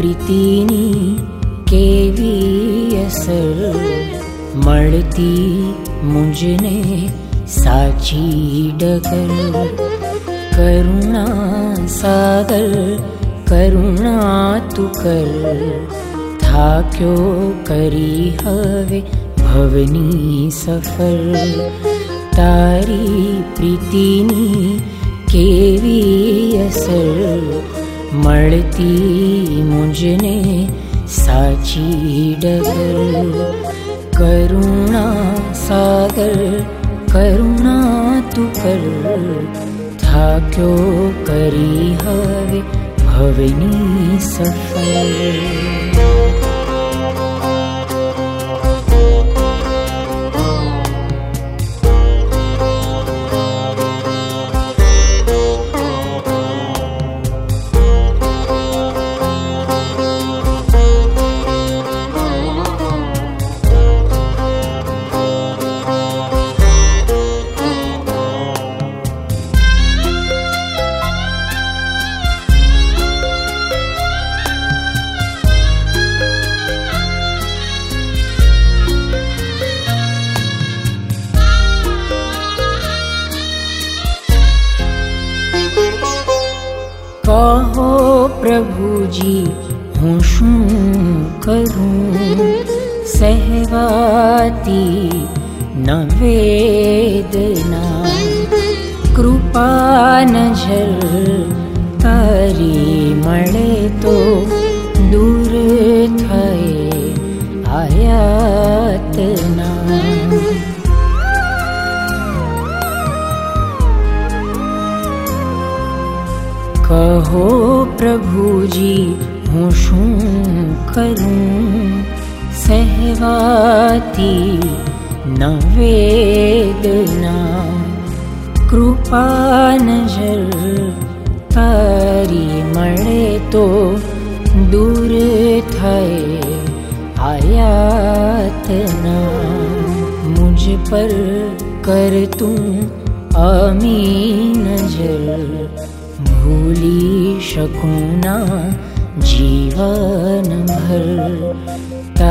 તારી પ્રીતિની કેવી અસર મળતી મુંજને સાચી ડગર કરુણા સાગર કરુણા તું કર થાક્યો કરી હવે ભવની સફર તારી પ્રીતિની કેવી અસર મળતી મુંજને સાચી ડગર કરુણા સાગર કરુણા તું કર થાક્યો કરી હવે ભવની સફર સહેવાતી નવેદના કૃપા નજર તારી મળે તો દૂર થાય આયાતના કહો પ્રભુજી હું શું કરું सहवाति वाती नवेदना कृपा मुझ पर कर तू अमी नजर। भूली शकु जीवन भर ભર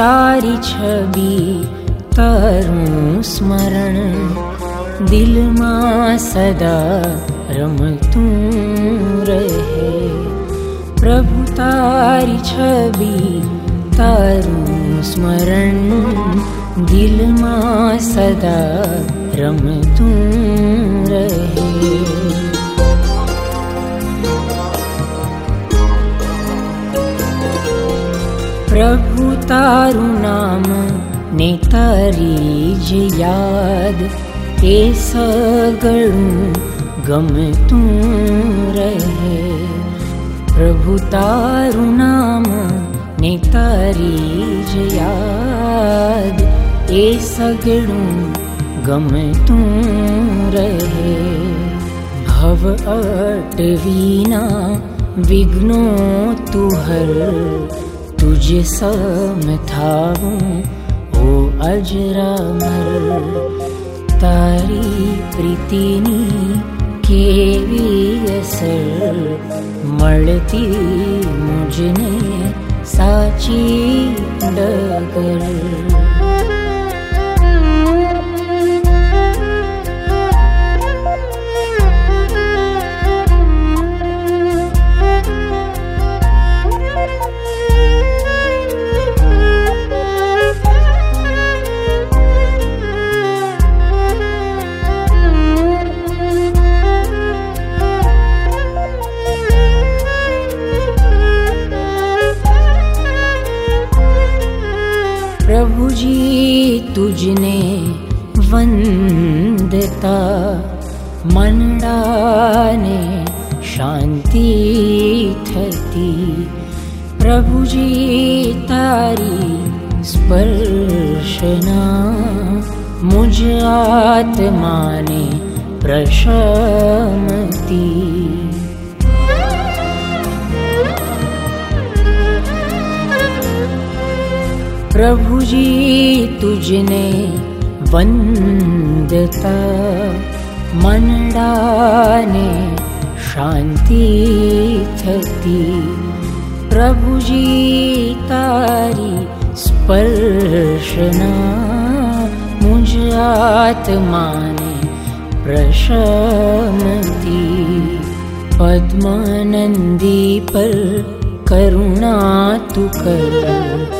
तारी छवि तारू स्मरण दिलमा सदा रम रहे। प्रभु तारी छवि तारू स्मरण दिलमा सदा तू रहे। प्रभु પ્રભુ તારું નામ ને તારી જ યાદ એ સગળું ગમતું રહે પ્રભુ તારું નામ ને તારી જ યાદ એ સગળું ગમતું રહે ભવ અટવીના વિઘ્નો તું હર तुझे समथाऊं ओ अजरामर तारी प्रीतिनी केवी असर। मळती मुझने साची डगर। तुझने वंदता मनडाने शांति थती। प्रभुजी तारी स्पर्शना मुझ आत्माने प्रशमती प्रभुजी तुझने वंदता। मनडाने शांति थती प्रभुजी तारी स्पर्शना मुझ आत्माने प्रशमती पद्मानंदी पर करुणा तु कर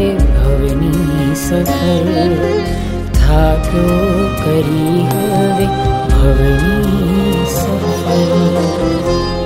सफल था क्यों करी हवे भवनी सफल